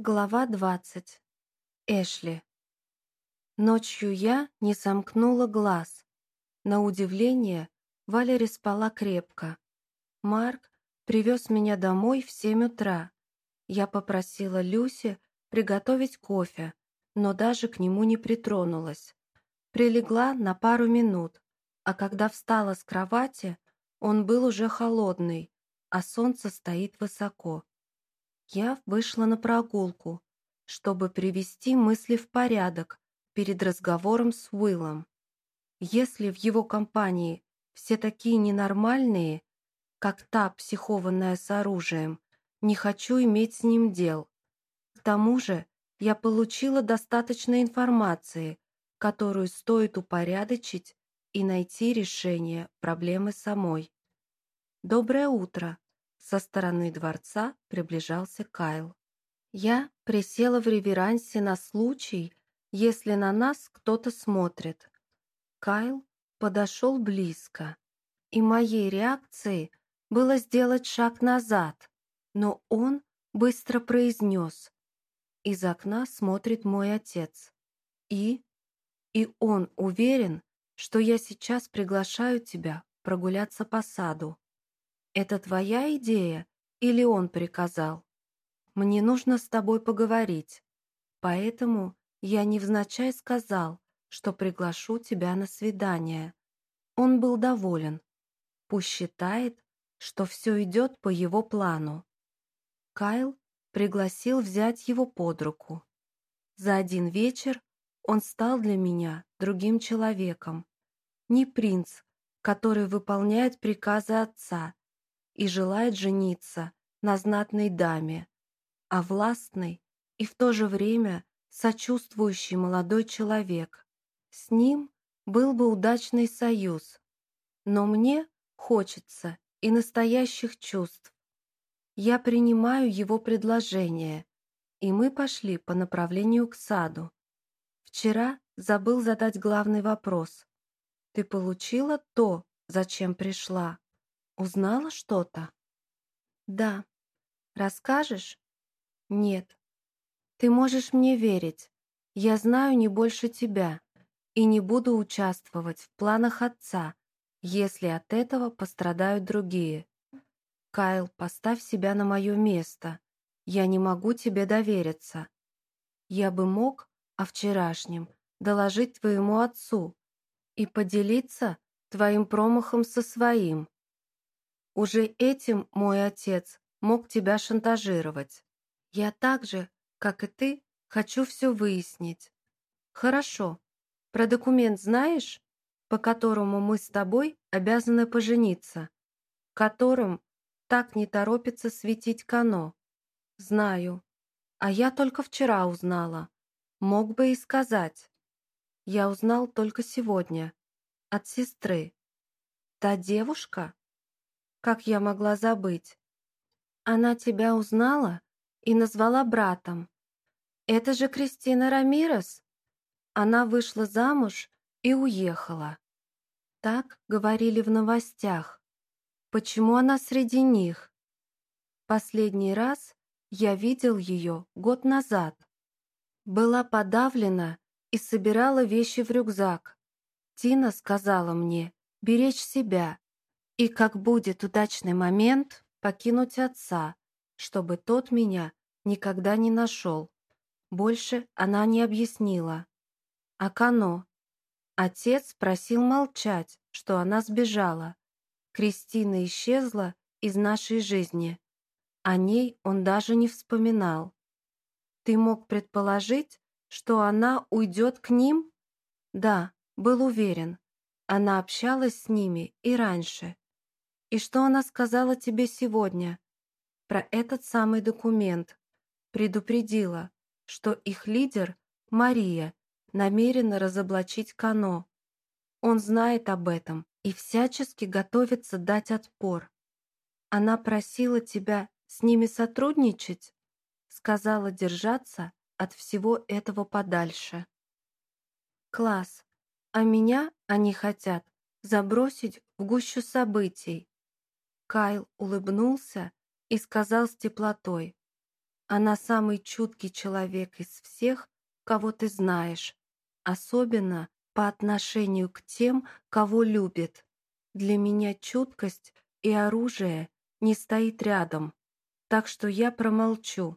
Глава 20. Эшли. Ночью я не сомкнула глаз. На удивление, Валери спала крепко. Марк привез меня домой в семь утра. Я попросила Люси приготовить кофе, но даже к нему не притронулась. Прилегла на пару минут, а когда встала с кровати, он был уже холодный, а солнце стоит высоко. Я вышла на прогулку, чтобы привести мысли в порядок перед разговором с Уиллом. Если в его компании все такие ненормальные, как та психованная с оружием, не хочу иметь с ним дел. К тому же я получила достаточно информации, которую стоит упорядочить и найти решение проблемы самой. «Доброе утро», со стороны дворца приближался Кайл. Я присела в реверансе на случай, если на нас кто-то смотрит. Кайл подошел близко, и моей реакцией было сделать шаг назад, но он быстро произнес. Из окна смотрит мой отец. И? И он уверен, что я сейчас приглашаю тебя прогуляться по саду. «Это твоя идея или он приказал? Мне нужно с тобой поговорить, поэтому я невзначай сказал, что приглашу тебя на свидание». Он был доволен. Пусть считает, что все идет по его плану. Кайл пригласил взять его под руку. За один вечер он стал для меня другим человеком. Не принц, который выполняет приказы отца и желает жениться на знатной даме, а властный и в то же время сочувствующий молодой человек. С ним был бы удачный союз, но мне хочется и настоящих чувств. Я принимаю его предложение, и мы пошли по направлению к саду. Вчера забыл задать главный вопрос. Ты получила то, зачем пришла? Узнала что-то? Да. Расскажешь? Нет. Ты можешь мне верить. Я знаю не больше тебя и не буду участвовать в планах отца, если от этого пострадают другие. Кайл, поставь себя на мое место. Я не могу тебе довериться. Я бы мог о вчерашнем доложить твоему отцу и поделиться твоим промахом со своим. Уже этим мой отец мог тебя шантажировать. Я так же, как и ты, хочу все выяснить. Хорошо. Про документ знаешь, по которому мы с тобой обязаны пожениться? Которым так не торопится светить Кано? Знаю. А я только вчера узнала. Мог бы и сказать. Я узнал только сегодня. От сестры. Та девушка? Как я могла забыть? Она тебя узнала и назвала братом. Это же Кристина Рамирес. Она вышла замуж и уехала. Так говорили в новостях. Почему она среди них? Последний раз я видел ее год назад. Была подавлена и собирала вещи в рюкзак. Тина сказала мне беречь себя и как будет удачный момент, покинуть отца, чтобы тот меня никогда не нашел. Больше она не объяснила. А Кано? Отец просил молчать, что она сбежала. Кристина исчезла из нашей жизни. О ней он даже не вспоминал. Ты мог предположить, что она уйдет к ним? Да, был уверен. Она общалась с ними и раньше. И что она сказала тебе сегодня? Про этот самый документ. Предупредила, что их лидер, Мария, намерена разоблачить Кано. Он знает об этом и всячески готовится дать отпор. Она просила тебя с ними сотрудничать? Сказала держаться от всего этого подальше. Класс. А меня они хотят забросить в гущу событий. Кайл улыбнулся и сказал с теплотой. Она самый чуткий человек из всех, кого ты знаешь, особенно по отношению к тем, кого любит. Для меня чуткость и оружие не стоит рядом, так что я промолчу.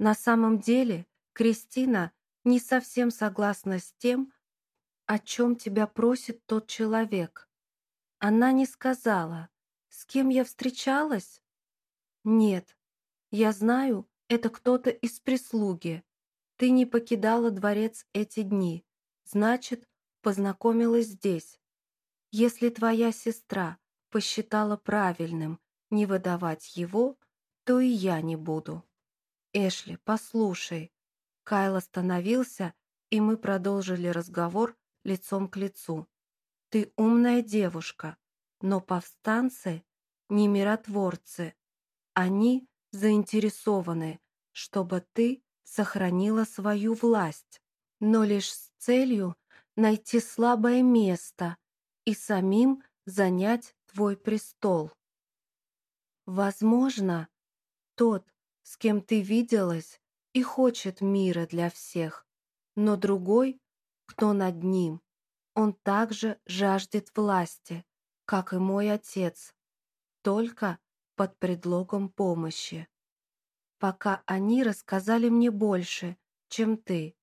На самом деле, Кристина не совсем согласна с тем, о чем тебя просит тот человек. Она не сказала, с кем я встречалась? Нет, я знаю, это кто-то из прислуги. Ты не покидала дворец эти дни, значит, познакомилась здесь. Если твоя сестра посчитала правильным не выдавать его, то и я не буду. Эшли, послушай. Кайл остановился, и мы продолжили разговор лицом к лицу. Ты умная девушка, но повстанцы не миротворцы. Они заинтересованы, чтобы ты сохранила свою власть, но лишь с целью найти слабое место и самим занять твой престол. Возможно, тот, с кем ты виделась, и хочет мира для всех, но другой, кто над ним, он также жаждет власти, как и мой отец, только под предлогом помощи. Пока они рассказали мне больше, чем ты.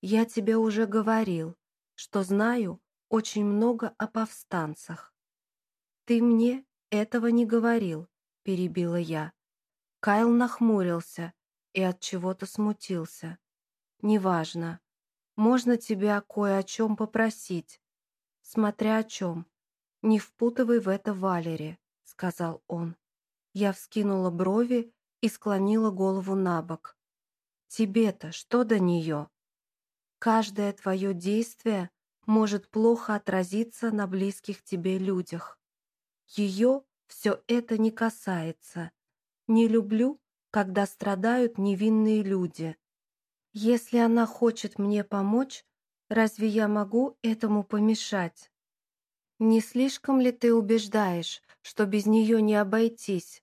Я тебе уже говорил, что знаю очень много о повстанцах. Ты мне этого не говорил, перебила я. Кайл нахмурился и от чего-то смутился. Неважно. Можно тебя кое о чем попросить. Смотря о чем. Не впутывай в это Валери, сказал он. Я вскинула брови и склонила голову на бок. Тебе-то что до нее? Каждое твое действие может плохо отразиться на близких тебе людях. Ее все это не касается. Не люблю, когда страдают невинные люди. Если она хочет мне помочь, разве я могу этому помешать? Не слишком ли ты убеждаешь, что без нее не обойтись?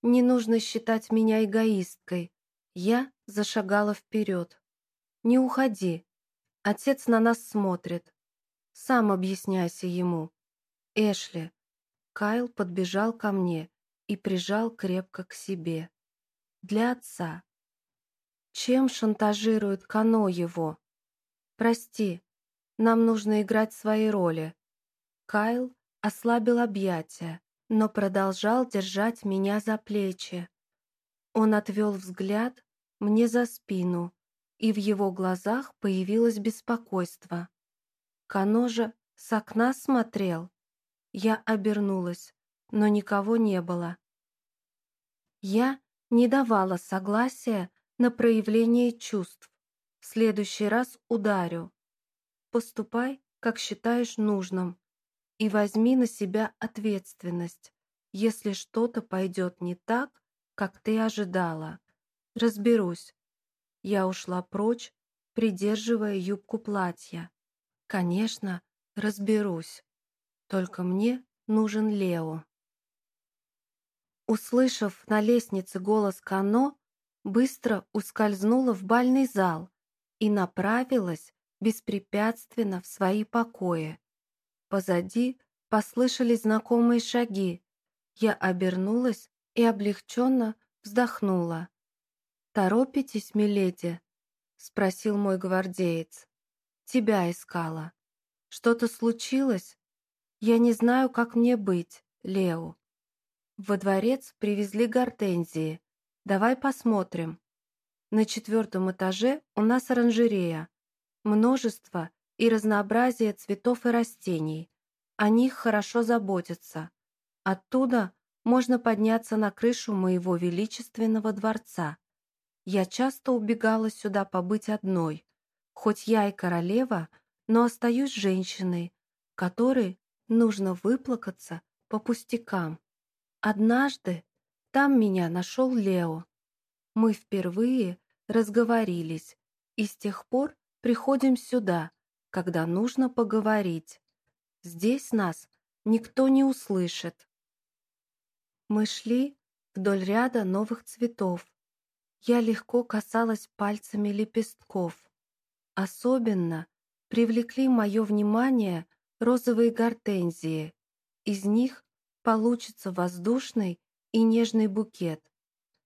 Не нужно считать меня эгоисткой. Я зашагала вперед. Не уходи. Отец на нас смотрит. Сам объясняйся ему. Эшли. Кайл подбежал ко мне и прижал крепко к себе. Для отца. Чем шантажирует Кано его? Прости, нам нужно играть свои роли. Кайл ослабил объятия, но продолжал держать меня за плечи. Он отвел взгляд мне за спину, и в его глазах появилось беспокойство. Кано же с окна смотрел. Я обернулась, но никого не было. Я не давала согласия на проявление чувств. В следующий раз ударю. Поступай, как считаешь нужным, и возьми на себя ответственность, если что-то пойдет не так, как ты ожидала. Разберусь. Я ушла прочь, придерживая юбку платья. Конечно, разберусь. Только мне нужен Лео. Услышав на лестнице голос Кано, быстро ускользнула в бальный зал и направилась беспрепятственно в свои покои. Позади послышались знакомые шаги. Я обернулась и облегченно вздохнула. «Торопитесь, миледи?» — спросил мой гвардеец. «Тебя искала. Что-то случилось? Я не знаю, как мне быть, Лео». Во дворец привезли гортензии, Давай посмотрим. На четвертом этаже у нас оранжерея. Множество и разнообразие цветов и растений. О них хорошо заботятся. Оттуда можно подняться на крышу моего величественного дворца. Я часто убегала сюда побыть одной. Хоть я и королева, но остаюсь женщиной, которой нужно выплакаться по пустякам. Однажды там меня нашел Лео. Мы впервые разговорились и с тех пор приходим сюда, когда нужно поговорить. Здесь нас никто не услышит. Мы шли вдоль ряда новых цветов. я легко касалась пальцами лепестков. Особенно привлекли мое внимание розовые гортензии. Из них получится воздушный и нежный букет.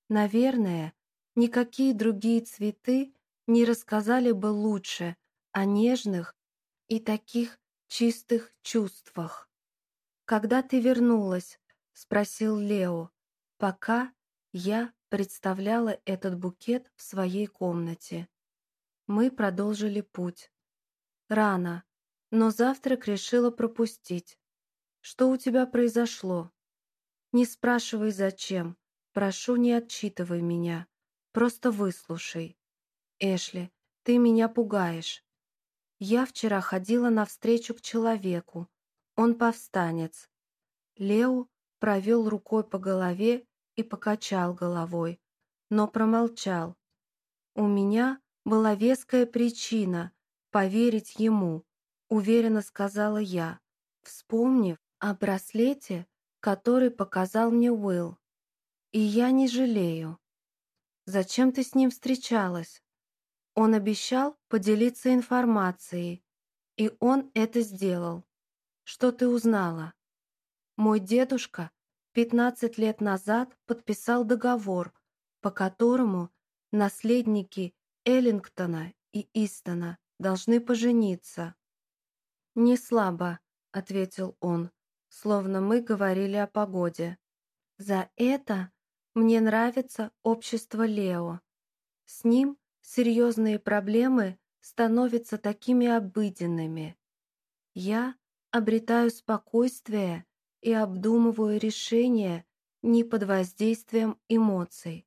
Наверное, никакие другие цветы не рассказали бы лучше о нежных и таких чистых чувствах. «Когда ты вернулась?» — спросил Лео, пока я представляла этот букет в своей комнате. Мы продолжили путь. Рано, но завтрак решила пропустить. Что у тебя произошло? Не спрашивай, зачем. Прошу, не отчитывай меня. Просто выслушай. Эшли, ты меня пугаешь. Я вчера ходила навстречу к человеку. Он повстанец. Лео провел рукой по голове и покачал головой, но промолчал. У меня была веская причина поверить ему, уверенно сказала я, вспомнив о браслете, который показал мне Уилл. И я не жалею. Зачем ты с ним встречалась? Он обещал поделиться информацией, и он это сделал. Что ты узнала? Мой дедушка 15 лет назад подписал договор, по которому наследники Эллингтона и Истона должны пожениться. «Не слабо», — ответил он, словно мы говорили о погоде. «За это мне нравится общество Лео. С ним серьезные проблемы становятся такими обыденными. Я обретаю спокойствие и обдумываю решения не под воздействием эмоций.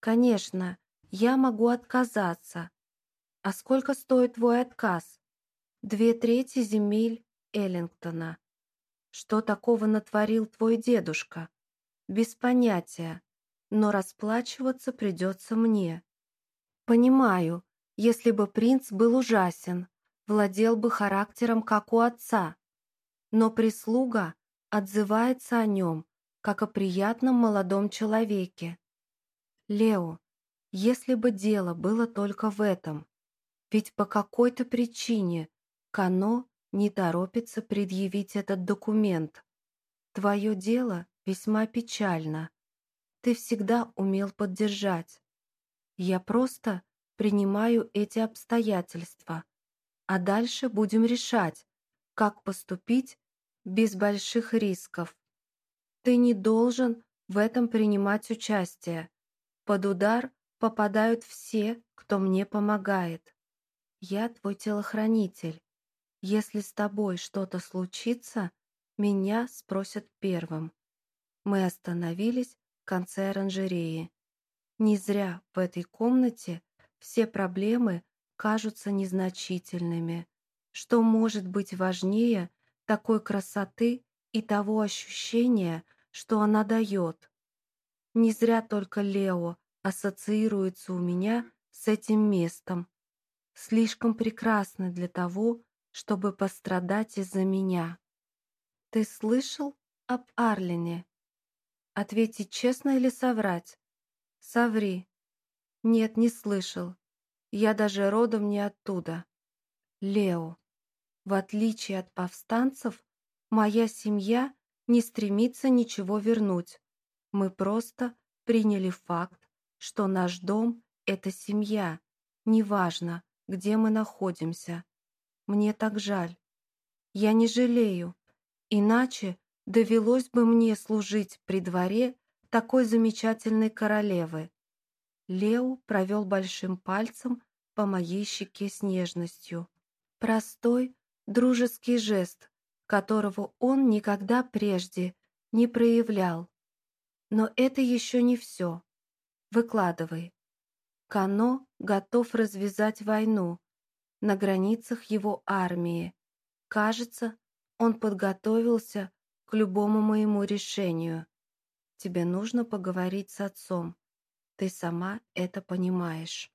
Конечно, я могу отказаться. А сколько стоит твой отказ? Две трети земель Эллингтона. Что такого натворил твой дедушка? Без понятия, но расплачиваться придется мне. Понимаю, если бы принц был ужасен, владел бы характером, как у отца. Но прислуга отзывается о нем, как о приятном молодом человеке. Лео, если бы дело было только в этом, ведь по какой-то причине Кано не торопится предъявить этот документ. Твое дело весьма печально. Ты всегда умел поддержать. Я просто принимаю эти обстоятельства, а дальше будем решать, как поступить без больших рисков. Ты не должен в этом принимать участие. Под удар попадают все, кто мне помогает. Я твой телохранитель. Если с тобой что-то случится, меня спросят первым. Мы остановились в конце оранжереи. Не зря в этой комнате все проблемы кажутся незначительными. Что может быть важнее такой красоты и того ощущения, что она дает? Не зря только Лео ассоциируется у меня с этим местом. Слишком прекрасно для того, чтобы пострадать из-за меня. Ты слышал об Арлине? Ответить честно или соврать? Соври. Нет, не слышал. Я даже родом не оттуда. Лео. В отличие от повстанцев, моя семья не стремится ничего вернуть. Мы просто приняли факт, что наш дом — это семья. Неважно, где мы находимся. Мне так жаль. Я не жалею. Иначе довелось бы мне служить при дворе такой замечательной королевы. Лео провел большим пальцем по моей щеке с нежностью. Простой, дружеский жест, которого он никогда прежде не проявлял. Но это еще не все. Выкладывай. Кано готов развязать войну. На границах его армии. Кажется, он подготовился к любому моему решению. Тебе нужно поговорить с отцом. Ты сама это понимаешь.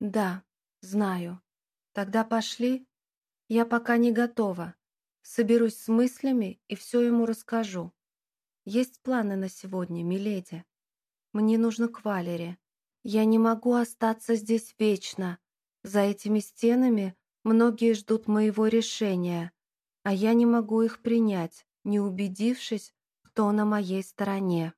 Да, знаю. Тогда пошли. Я пока не готова. Соберусь с мыслями и все ему расскажу. Есть планы на сегодня, миледи. Мне нужно к Валере. Я не могу остаться здесь вечно. За этими стенами многие ждут моего решения, а я не могу их принять, не убедившись, кто на моей стороне.